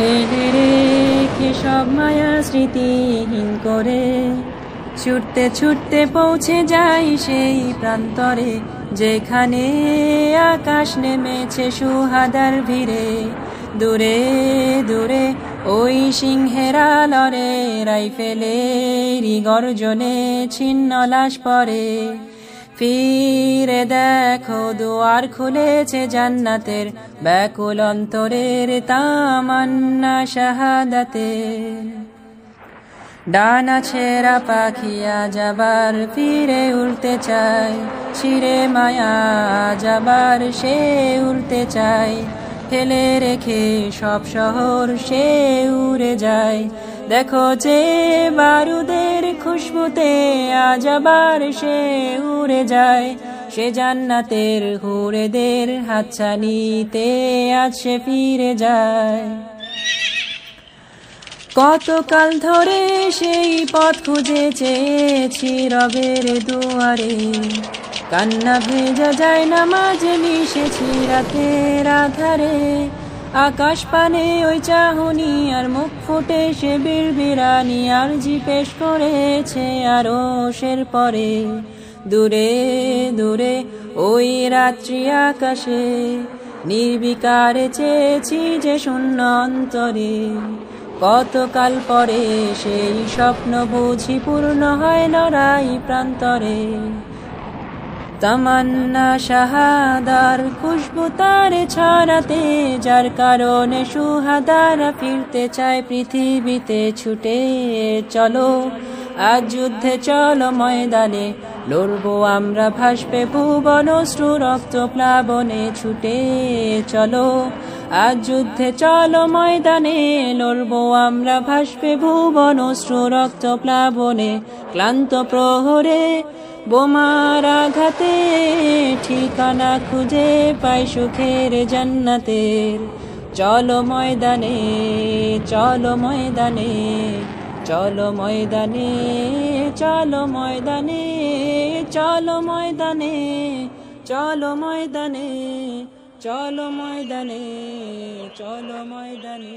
ফেলে রেখে সব মায়া স্মৃতিহীন করে। ছুটতে ছুটতে পৌঁছে যাই সেই প্রান্তরে, যেখানে আকাশ নেমেছে সুহাদার ভিড়ে। দূরে দূরে ওই সিংহেরা লরে রাইফেলেরই গর্জনে ছিন্ন লাশ পরে ফিরে দেখো দুয়ার খুলেছে জান্নাতের, ব্যাকুল অন্তরের তামান্না শাহাদাতে ডানা ছেঁড়া পাখিয়া যাবার ফিরে উড়তে চায় ছিঁড়ে মায়া যাবার সে উড়তে চায়, ফেলে রেখে সব শহর সে উড়ে যায়। দেখো যে বারুদের খুশবুতে আজ আবার সে উড়ে যায়। সে জান্নাতের হুরেদের হাতছানিতে আজ সে ফিরে যায়। কতকাল ধরে সেই পথ খুঁজে চেয়েছি রবের দুয়ারে। কান্না ভেজা যায় না মাঝে মিশেছি রাতের আধারে। আকাশ পানে ওই চাহনি আর মুখ ফুটে সে বিড়বিড়ানি আর জিপেশ করেছে আরও সের পরে। দূরে দূরে ওই রাত্রি আকাশে নির্বিকারে চেয়েছি যে শূন্য অন্তরে। কতকাল পরে সেই স্বপ্ন বুঝি পূর্ণ হয় লড়াই প্রান্তরে। তামান্না শাহাদার খুশবু তার ছড়াতে, যার কারণে সুহাদারা ফিরতে চায় পৃথিবীতে ছুটে। চলো, আজ যুদ্ধে চলো ময়দানে, লড়বো আমরা ভাসবে ভুবন শ্রু রক্ত প্লাবনে ছুটে। চলো, আজ যুদ্ধে চলো ময়দানে, লড়বো আমরা ভাসবে ভুবন শ্রু রক্ত প্লাবনে, ক্লান্ত প্রহরে। বোমার আঘাতে ঠিকানা খুঁজে পাই সুখের জান্নাতের। চলো ময়দানে চলো ময়দানে চলো ময়দানে চলো ময়দানে চলো ময়দানে চলো ময়দানে চলো ময়দানে চলো ময়দানে।